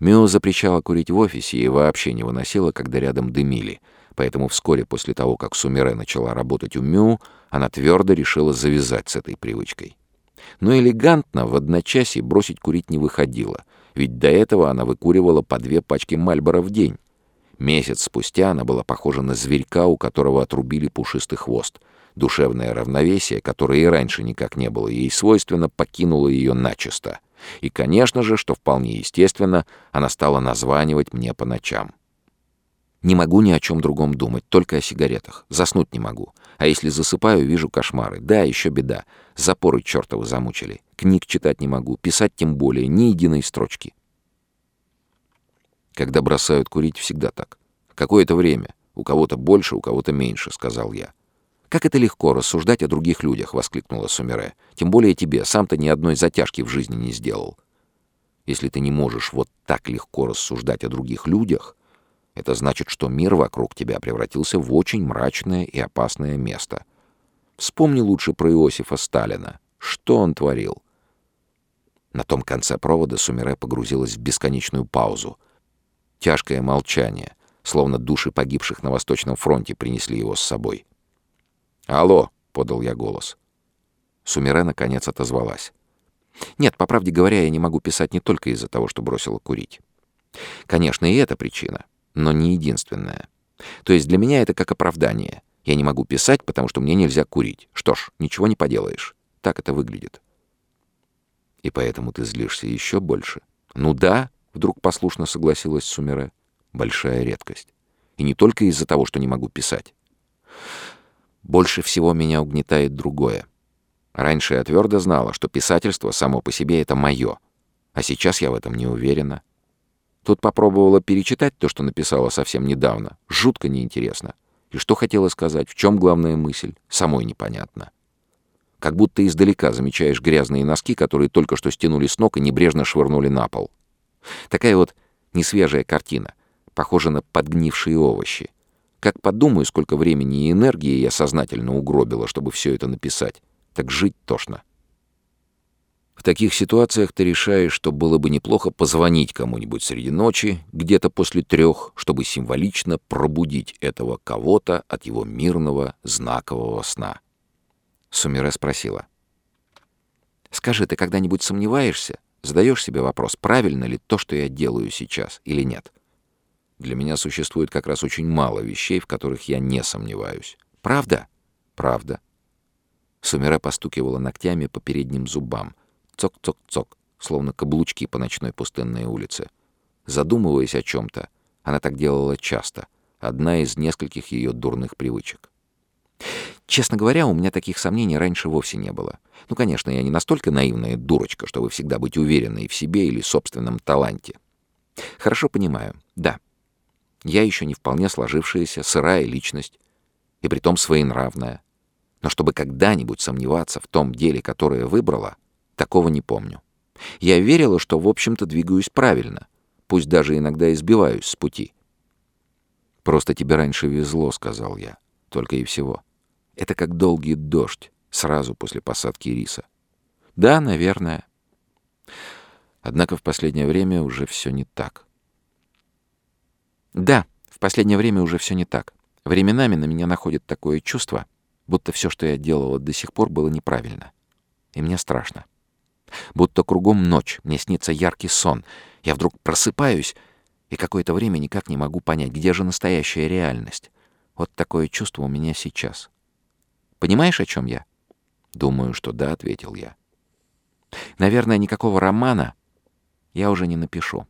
Мю запрещала курить в офисе и вообще не выносила, когда рядом дымили, поэтому вскоре после того, как Сумире начала работать у Мю, она твердо решила завязать с этой привычкой. Но элегантно в одночасье бросить курить не выходило, ведь до этого она выкуривала по две пачки Мальбора в день. Месяц спустя она была похожа на зверька, у которого отрубили пушистый хвост. Душевное равновесие, которое и раньше никак не было ей свойственно, покинуло ее начисто. И, конечно же, что вполне естественно, она стала названивать мне по ночам. Не могу ни о чем другом думать, только о сигаретах. Заснуть не могу. А если засыпаю, вижу кошмары. Да, еще беда. Запоры чертовы замучили. Книг читать не могу, писать тем более, ни единой строчки. Когда бросают курить, всегда так. Какое-то время. У кого-то больше, у кого-то меньше, сказал я. «Как это легко рассуждать о других людях!» — воскликнула Сумере. «Тем более тебе. Сам-то ни одной затяжки в жизни не сделал. Если ты не можешь вот так легко рассуждать о других людях, это значит, что мир вокруг тебя превратился в очень мрачное и опасное место. Вспомни лучше про Иосифа Сталина. Что он творил? На том конце провода Сумере погрузилась в бесконечную паузу. Тяжкое молчание, словно души погибших на Восточном фронте принесли его с собой. «Алло!» — подал я голос. Сумере наконец отозвалась. «Нет, по правде говоря, я не могу писать не только из-за того, что бросила курить. Конечно, и это причина но не единственное. То есть для меня это как оправдание. Я не могу писать, потому что мне нельзя курить. Что ж, ничего не поделаешь. Так это выглядит. И поэтому ты злишься еще больше? Ну да, вдруг послушно согласилась Сумере. Большая редкость. И не только из-за того, что не могу писать. Больше всего меня угнетает другое. Раньше я твердо знала, что писательство само по себе — это мое. А сейчас я в этом не уверена. Тут попробовала перечитать то, что написала совсем недавно. Жутко неинтересно. И что хотела сказать, в чем главная мысль, самой непонятно. Как будто издалека замечаешь грязные носки, которые только что стянули с ног и небрежно швырнули на пол. Такая вот несвежая картина, похожа на подгнившие овощи. Как подумаю, сколько времени и энергии я сознательно угробила, чтобы все это написать, так жить тошно. В таких ситуациях ты решаешь, что было бы неплохо позвонить кому-нибудь среди ночи, где-то после трех, чтобы символично пробудить этого кого-то от его мирного, знакового сна. Сумире спросила. «Скажи, ты когда-нибудь сомневаешься? Задаешь себе вопрос, правильно ли то, что я делаю сейчас, или нет?» Для меня существует как раз очень мало вещей, в которых я не сомневаюсь. «Правда?» «Правда». Сумире постукивала ногтями по передним зубам — Цок-цок-цок, словно каблучки по ночной пустынной улице. Задумываясь о чем-то, она так делала часто. Одна из нескольких ее дурных привычек. Честно говоря, у меня таких сомнений раньше вовсе не было. Ну, конечно, я не настолько наивная дурочка, чтобы всегда быть уверенной в себе или собственном таланте. Хорошо понимаю, да. Я еще не вполне сложившаяся, сырая личность, и притом своенравная. Но чтобы когда-нибудь сомневаться в том деле, которое выбрала — Такого не помню. Я верила, что, в общем-то, двигаюсь правильно, пусть даже иногда избиваюсь с пути. «Просто тебе раньше везло», — сказал я. «Только и всего. Это как долгий дождь сразу после посадки риса». «Да, наверное». Однако в последнее время уже все не так. «Да, в последнее время уже все не так. Временами на меня находит такое чувство, будто все, что я делала до сих пор, было неправильно. И мне страшно. Будто кругом ночь, мне снится яркий сон. Я вдруг просыпаюсь и какое-то время никак не могу понять, где же настоящая реальность. Вот такое чувство у меня сейчас. Понимаешь, о чем я? Думаю, что да, ответил я. Наверное, никакого романа я уже не напишу.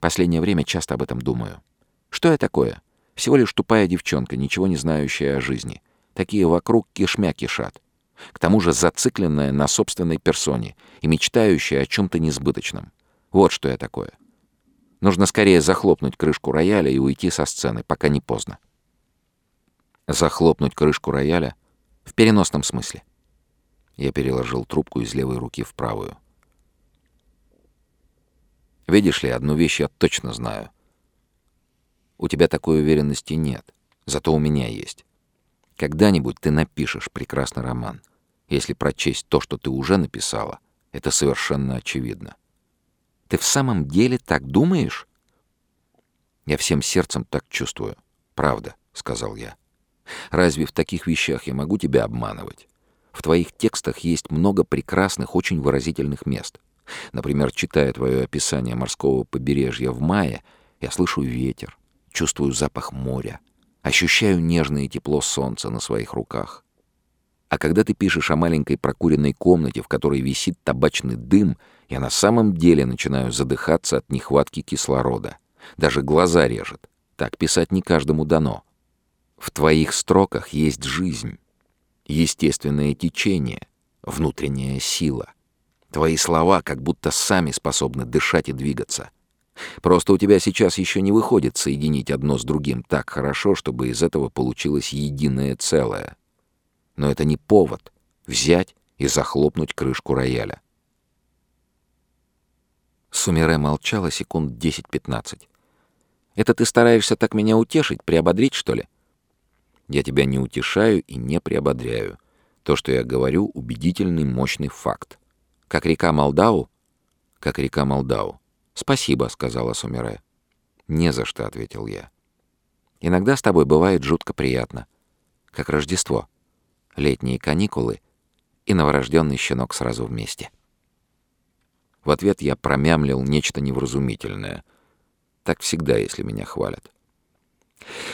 Последнее время часто об этом думаю. Что я такое? Всего лишь тупая девчонка, ничего не знающая о жизни. Такие вокруг кишмя кишат. К тому же зацикленная на собственной персоне и мечтающая о чем-то несбыточном. Вот что я такое. Нужно скорее захлопнуть крышку рояля и уйти со сцены, пока не поздно. Захлопнуть крышку рояля в переносном смысле. Я переложил трубку из левой руки в правую. Видишь ли, одну вещь я точно знаю. У тебя такой уверенности нет, зато у меня есть. Когда-нибудь ты напишешь прекрасный роман. Если прочесть то, что ты уже написала, это совершенно очевидно. Ты в самом деле так думаешь?» «Я всем сердцем так чувствую. Правда», — сказал я. «Разве в таких вещах я могу тебя обманывать? В твоих текстах есть много прекрасных, очень выразительных мест. Например, читая твое описание морского побережья в мае, я слышу ветер, чувствую запах моря, ощущаю нежное тепло солнца на своих руках. А когда ты пишешь о маленькой прокуренной комнате, в которой висит табачный дым, я на самом деле начинаю задыхаться от нехватки кислорода. Даже глаза режет. Так писать не каждому дано. В твоих строках есть жизнь, естественное течение, внутренняя сила. Твои слова как будто сами способны дышать и двигаться. Просто у тебя сейчас еще не выходит соединить одно с другим так хорошо, чтобы из этого получилось единое целое. Но это не повод взять и захлопнуть крышку рояля. Сумире молчала секунд 10-15. «Это ты стараешься так меня утешить, приободрить, что ли?» «Я тебя не утешаю и не приободряю. То, что я говорю, убедительный, мощный факт. Как река Молдау?» «Как река Молдау». «Спасибо», — сказала Сумире. «Не за что», — ответил я. «Иногда с тобой бывает жутко приятно. Как Рождество. Летние каникулы и новорожденный щенок сразу вместе». В ответ я промямлил нечто невразумительное. Так всегда, если меня хвалят.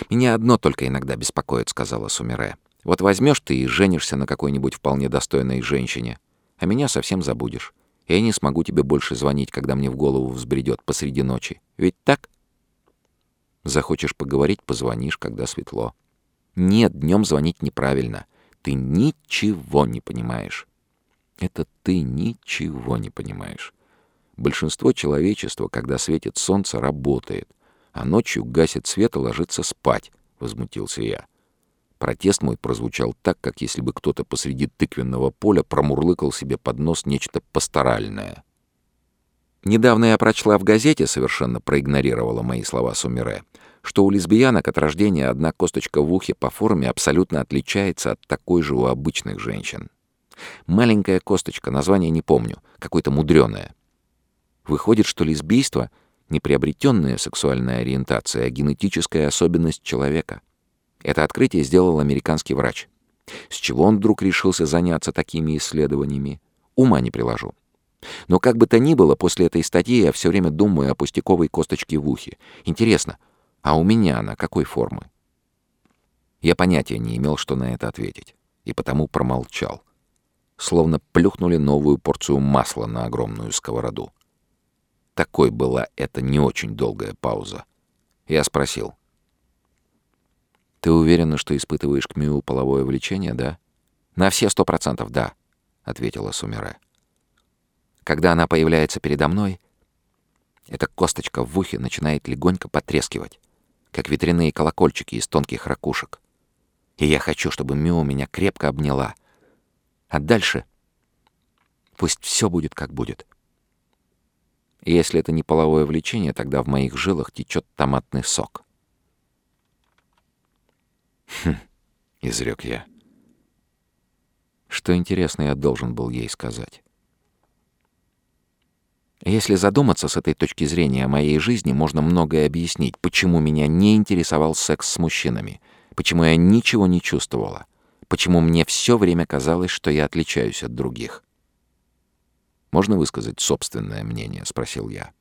«Меня одно только иногда беспокоит», — сказала Сумире. «Вот возьмешь ты и женишься на какой-нибудь вполне достойной женщине, а меня совсем забудешь. Я не смогу тебе больше звонить, когда мне в голову взбредет посреди ночи. Ведь так?» «Захочешь поговорить — позвонишь, когда светло». «Нет, днем звонить неправильно. Ты ничего не понимаешь». «Это ты ничего не понимаешь. Большинство человечества, когда светит солнце, работает, а ночью гасит свет и ложится спать, — возмутился я. Протест мой прозвучал так, как если бы кто-то посреди тыквенного поля промурлыкал себе под нос нечто пасторальное. Недавно я прочла в газете, совершенно проигнорировала мои слова Сумире, что у лесбиянок от рождения одна косточка в ухе по форме абсолютно отличается от такой же у обычных женщин. Маленькая косточка, название не помню, какое-то мудреное. Выходит, что лесбийство — не приобретенная сексуальная ориентация, а генетическая особенность человека. Это открытие сделал американский врач. С чего он вдруг решился заняться такими исследованиями? Ума не приложу. Но как бы то ни было, после этой статьи я все время думаю о пустяковой косточке в ухе. Интересно, а у меня она какой формы? Я понятия не имел, что на это ответить, и потому промолчал. Словно плюхнули новую порцию масла на огромную сковороду. Такой была эта не очень долгая пауза. Я спросил. «Ты уверена, что испытываешь к Миу половое влечение, да?» «На все сто процентов, да», — ответила Сумире. «Когда она появляется передо мной, эта косточка в ухе начинает легонько потрескивать, как ветряные колокольчики из тонких ракушек. И я хочу, чтобы Миу меня крепко обняла. А дальше пусть все будет, как будет». Если это не половое влечение, тогда в моих жилах течет томатный сок. «Хм», — изрек я. Что интересно, я должен был ей сказать. Если задуматься с этой точки зрения о моей жизни, можно многое объяснить, почему меня не интересовал секс с мужчинами, почему я ничего не чувствовала, почему мне все время казалось, что я отличаюсь от других. «Можно высказать собственное мнение?» — спросил я.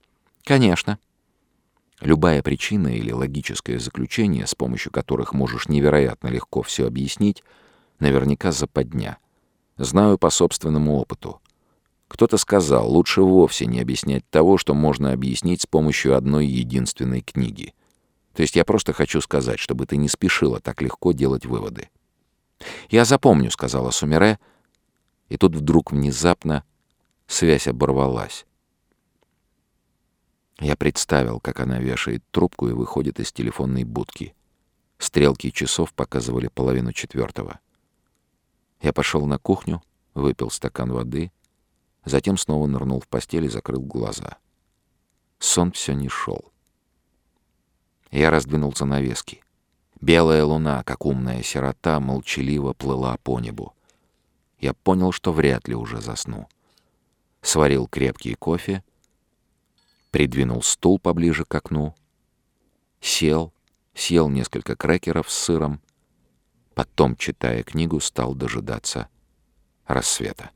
«Конечно». Любая причина или логическое заключение, с помощью которых можешь невероятно легко все объяснить, наверняка западня. Знаю по собственному опыту. Кто-то сказал, лучше вовсе не объяснять того, что можно объяснить с помощью одной единственной книги. То есть я просто хочу сказать, чтобы ты не спешила так легко делать выводы. «Я запомню», — сказала Сумере, и тут вдруг внезапно Связь оборвалась. Я представил, как она вешает трубку и выходит из телефонной будки. Стрелки часов показывали половину четвертого. Я пошел на кухню, выпил стакан воды, затем снова нырнул в постель и закрыл глаза. Сон все не шел. Я раздвинул занавески. Белая луна, как умная сирота, молчаливо плыла по небу. Я понял, что вряд ли уже засну сварил крепкий кофе Придвинул стул поближе к окну. Сел, съел несколько крекеров с сыром. Потом, читая книгу, стал дожидаться рассвета.